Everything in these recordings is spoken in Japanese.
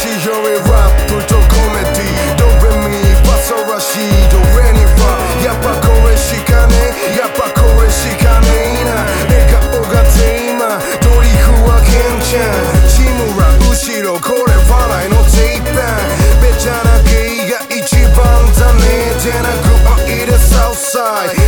しよりラップとコメディドレミファソラシいドレニファやっぱこれしかねえやっぱこれしかねえな笑顔がテーマドリフはケンちゃん志村後ろこれ笑いのテーパンべちゃな芸が一番だねてなく愛でサウスサイ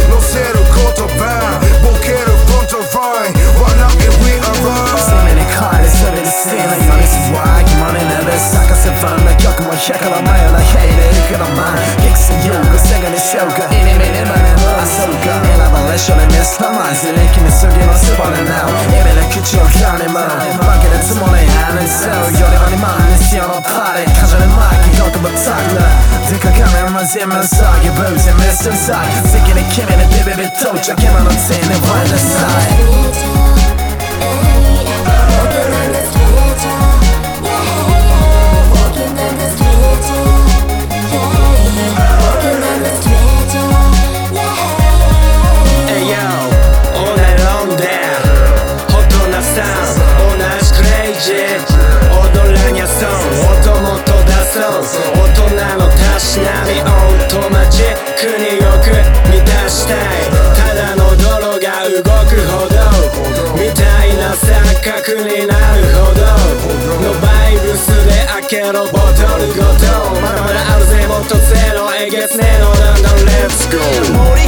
this line so they can still give us one and now. E me ne kyçi yok yani bana Bak hele tüm olayı yani Seo yore ani man istiyorum pare Każemy marki gotowe tagle Tylko kamień ma ziemię sagi Był ziemię jestem sagi Sykieny kiemieny bibi bitołczak Nie ma nocyny wolne sagi 赤くになるほど。のバイブスで開けろボトルごと。まだまだあるぜ。もっとゼロ。えげつねえのだ。んだん Let's go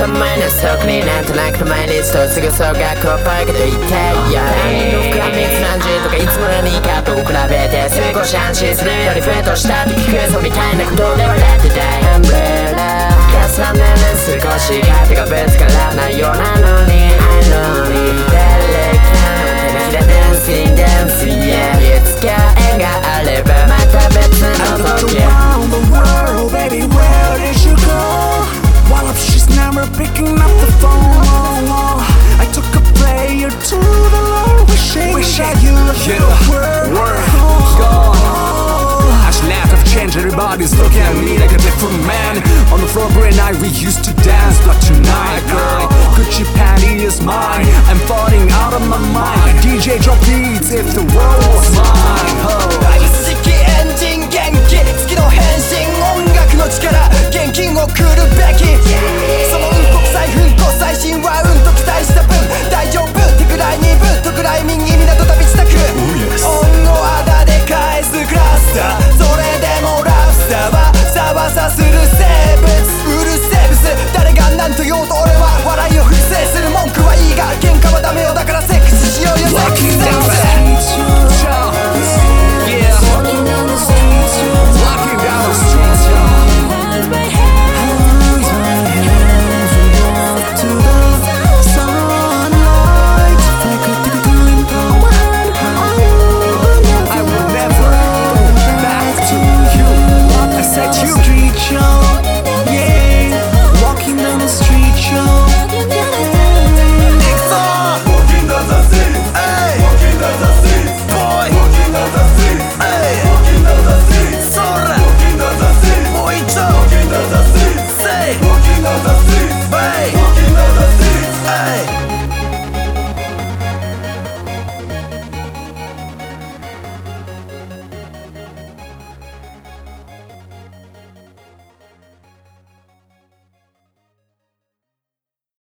その前のそこになんとなく前リストすぐそうがこうパイクと言ってや他人の深み何時とかいつも何かと比べて少し安心するよりふとしたって聞くそうみたいなことではなくてアンブレラ重ねる少し手がぶつからないよ。うなのに look at me like a different man. On the floor, Brit and I, we used to dance But tonight, girl, Gucci panty is mine. I'm falling out of my mind. DJ, drop beats if the world was mine oh. Genki no chikara, genki no kuru beki